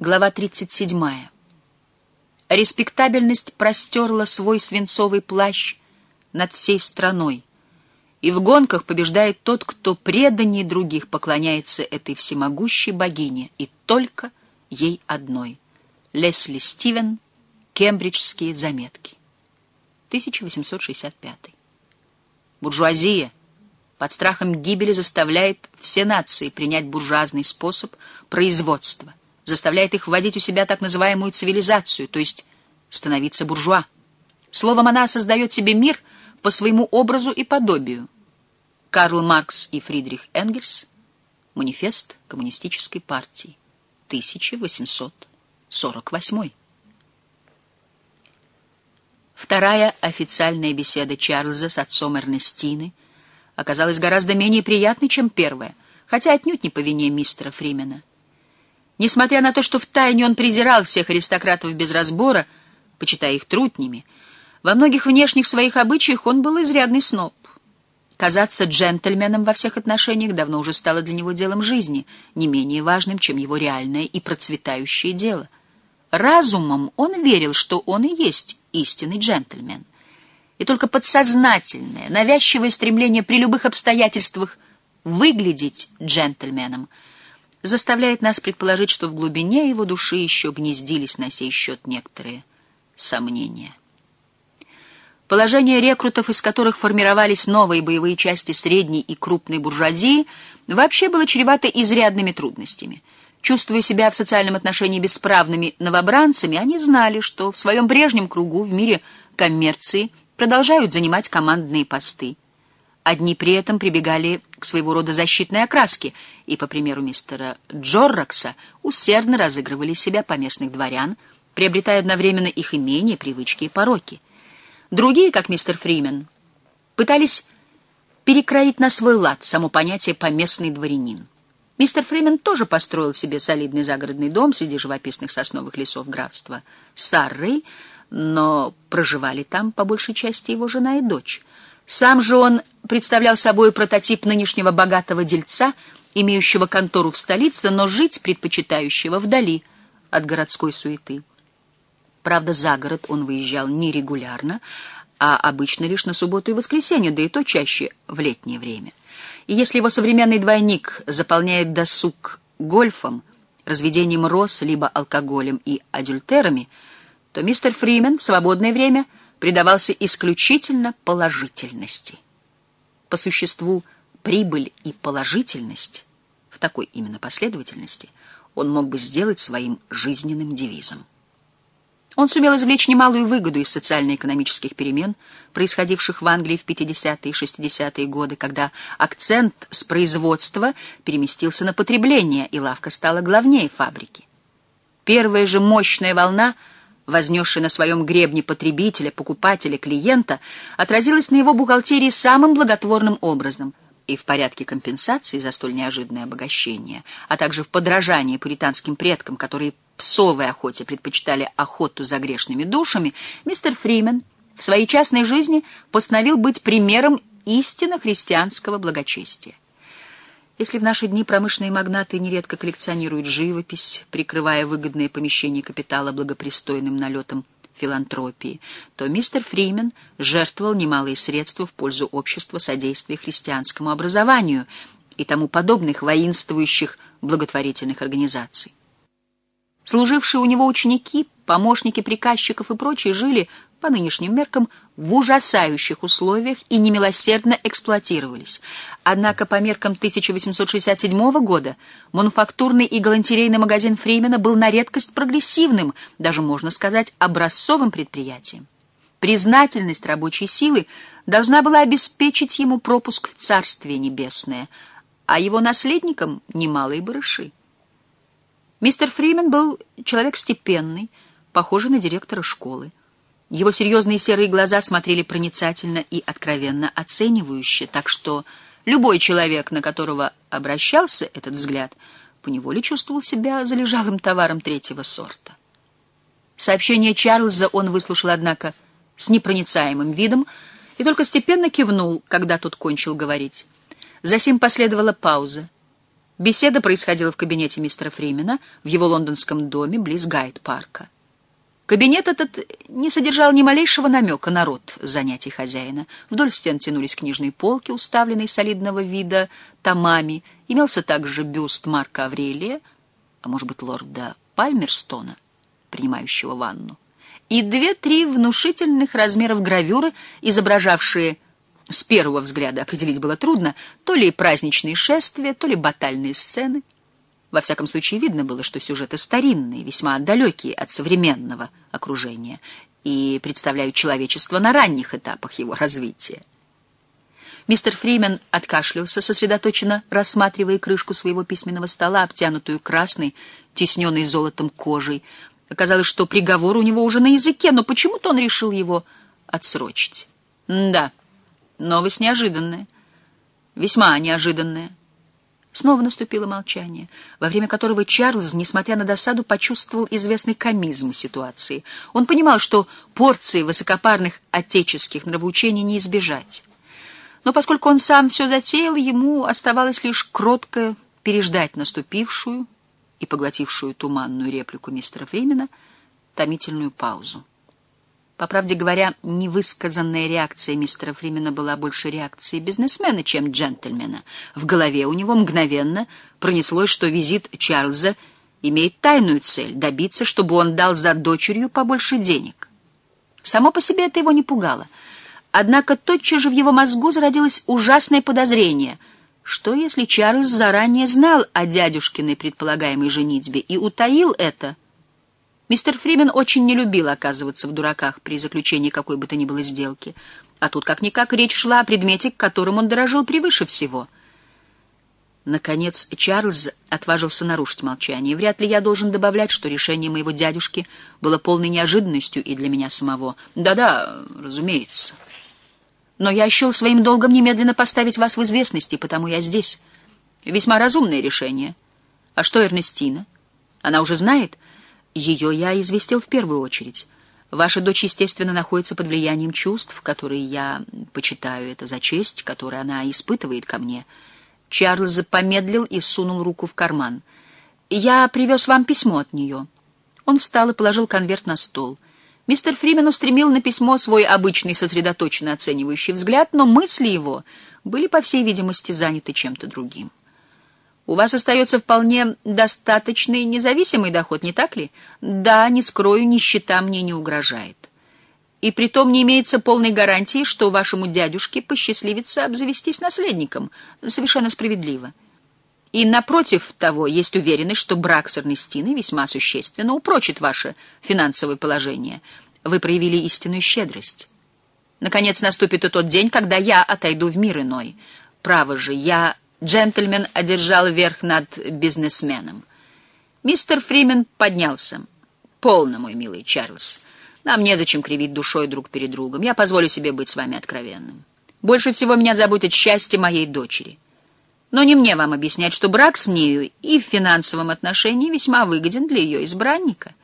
Глава 37. Респектабельность простерла свой свинцовый плащ над всей страной, и в гонках побеждает тот, кто преданнее других поклоняется этой всемогущей богине, и только ей одной. Лесли Стивен, Кембриджские заметки. 1865. Буржуазия под страхом гибели заставляет все нации принять буржуазный способ производства — заставляет их вводить у себя так называемую цивилизацию, то есть становиться буржуа. Словом, она создает себе мир по своему образу и подобию. Карл Маркс и Фридрих Энгельс. Манифест коммунистической партии. 1848. Вторая официальная беседа Чарльза с отцом Эрнестины оказалась гораздо менее приятной, чем первая, хотя отнюдь не по вине мистера Фримена. Несмотря на то, что втайне он презирал всех аристократов без разбора, почитая их трутнями, во многих внешних своих обычаях он был изрядный сноб. Казаться джентльменом во всех отношениях давно уже стало для него делом жизни, не менее важным, чем его реальное и процветающее дело. Разумом он верил, что он и есть истинный джентльмен. И только подсознательное, навязчивое стремление при любых обстоятельствах выглядеть джентльменом — заставляет нас предположить, что в глубине его души еще гнездились на сей счет некоторые сомнения. Положение рекрутов, из которых формировались новые боевые части средней и крупной буржуазии, вообще было чревато изрядными трудностями. Чувствуя себя в социальном отношении бесправными новобранцами, они знали, что в своем прежнем кругу в мире коммерции продолжают занимать командные посты. Одни при этом прибегали к своего рода защитной окраске и, по примеру мистера Джоррокса, усердно разыгрывали себя поместных дворян, приобретая одновременно их имения, привычки и пороки. Другие, как мистер Фримен, пытались перекроить на свой лад само понятие «поместный дворянин». Мистер Фримен тоже построил себе солидный загородный дом среди живописных сосновых лесов графства Саррей, но проживали там по большей части его жена и дочь. Сам же он представлял собой прототип нынешнего богатого дельца, имеющего контору в столице, но жить предпочитающего вдали от городской суеты. Правда, за город он выезжал нерегулярно, а обычно лишь на субботу и воскресенье, да и то чаще в летнее время. И если его современный двойник заполняет досуг гольфом, разведением роз, либо алкоголем и адюльтерами, то мистер Фримен в свободное время — предавался исключительно положительности. По существу прибыль и положительность в такой именно последовательности он мог бы сделать своим жизненным девизом. Он сумел извлечь немалую выгоду из социально-экономических перемен, происходивших в Англии в 50-е и 60-е годы, когда акцент с производства переместился на потребление, и лавка стала главнее фабрики. Первая же мощная волна — вознесший на своем гребне потребителя, покупателя, клиента, отразилось на его бухгалтерии самым благотворным образом и в порядке компенсации за столь неожиданное обогащение, а также в подражании пуританским предкам, которые псовой охоте предпочитали охоту за грешными душами, мистер Фримен в своей частной жизни постановил быть примером истинно христианского благочестия. Если в наши дни промышленные магнаты нередко коллекционируют живопись, прикрывая выгодное помещение капитала благопристойным налетом филантропии, то мистер Фримен жертвовал немалые средства в пользу общества содействия христианскому образованию и тому подобных воинствующих благотворительных организаций. Служившие у него ученики, помощники приказчиков и прочие жили, по нынешним меркам, в ужасающих условиях и немилосердно эксплуатировались. Однако по меркам 1867 года мануфактурный и галантерейный магазин Фримена был на редкость прогрессивным, даже, можно сказать, образцовым предприятием. Признательность рабочей силы должна была обеспечить ему пропуск в Царствие Небесное, а его наследникам — немалые барыши. Мистер Фримен был человек степенный, похожий на директора школы. Его серьезные серые глаза смотрели проницательно и откровенно оценивающе, так что любой человек, на которого обращался этот взгляд, поневоле чувствовал себя залежалым товаром третьего сорта. Сообщение Чарльза он выслушал, однако, с непроницаемым видом и только степенно кивнул, когда тот кончил говорить. Засим последовала пауза. Беседа происходила в кабинете мистера Фримена в его лондонском доме близ Гайд-парка. Кабинет этот не содержал ни малейшего намека на род занятий хозяина. Вдоль стен тянулись книжные полки, уставленные солидного вида томами. Имелся также бюст Марка Аврелия, а может быть лорда Пальмерстона, принимающего ванну, и две-три внушительных размеров гравюры, изображавшие с первого взгляда определить было трудно, то ли праздничные шествия, то ли батальные сцены. Во всяком случае, видно было, что сюжеты старинные, весьма далекие от современного окружения и представляют человечество на ранних этапах его развития. Мистер Фримен откашлялся, сосредоточенно рассматривая крышку своего письменного стола, обтянутую красной, тисненной золотом кожей. Оказалось, что приговор у него уже на языке, но почему-то он решил его отсрочить. «Да, новость неожиданная, весьма неожиданная». Снова наступило молчание, во время которого Чарльз, несмотря на досаду, почувствовал известный комизм ситуации. Он понимал, что порции высокопарных отеческих нравоучений не избежать. Но поскольку он сам все затеял, ему оставалось лишь кротко переждать наступившую и поглотившую туманную реплику мистера Фримена томительную паузу. По правде говоря, невысказанная реакция мистера Фримена была больше реакцией бизнесмена, чем джентльмена. В голове у него мгновенно пронеслось, что визит Чарльза имеет тайную цель — добиться, чтобы он дал за дочерью побольше денег. Само по себе это его не пугало. Однако тотчас же в его мозгу зародилось ужасное подозрение. Что, если Чарльз заранее знал о дядюшкиной предполагаемой женитьбе и утаил это — Мистер Фримен очень не любил оказываться в дураках при заключении какой бы то ни было сделки. А тут как-никак речь шла о предмете, которым он дорожил превыше всего. Наконец Чарльз отважился нарушить молчание. Вряд ли я должен добавлять, что решение моего дядюшки было полной неожиданностью и для меня самого. Да-да, разумеется. Но я счел своим долгом немедленно поставить вас в известность, и потому я здесь. Весьма разумное решение. А что Эрнестина? Она уже знает... Ее я известил в первую очередь. Ваша дочь, естественно, находится под влиянием чувств, которые я почитаю это за честь, которую она испытывает ко мне. Чарльз помедлил и сунул руку в карман. «Я привез вам письмо от нее». Он встал и положил конверт на стол. Мистер Фримен устремил на письмо свой обычный сосредоточенно оценивающий взгляд, но мысли его были, по всей видимости, заняты чем-то другим. У вас остается вполне достаточный независимый доход, не так ли? Да, не скрою, нищета мне не угрожает. И притом не имеется полной гарантии, что вашему дядюшке посчастливится обзавестись наследником. Совершенно справедливо. И напротив того, есть уверенность, что брак с Эрнестиной весьма существенно упрочит ваше финансовое положение. Вы проявили истинную щедрость. Наконец наступит и тот день, когда я отойду в мир иной. Право же, я Джентльмен одержал верх над бизнесменом. Мистер Фримен поднялся. «Полно, мой милый Чарльз. Нам незачем кривить душой друг перед другом. Я позволю себе быть с вами откровенным. Больше всего меня заботит счастье моей дочери. Но не мне вам объяснять, что брак с нею и в финансовом отношении весьма выгоден для ее избранника».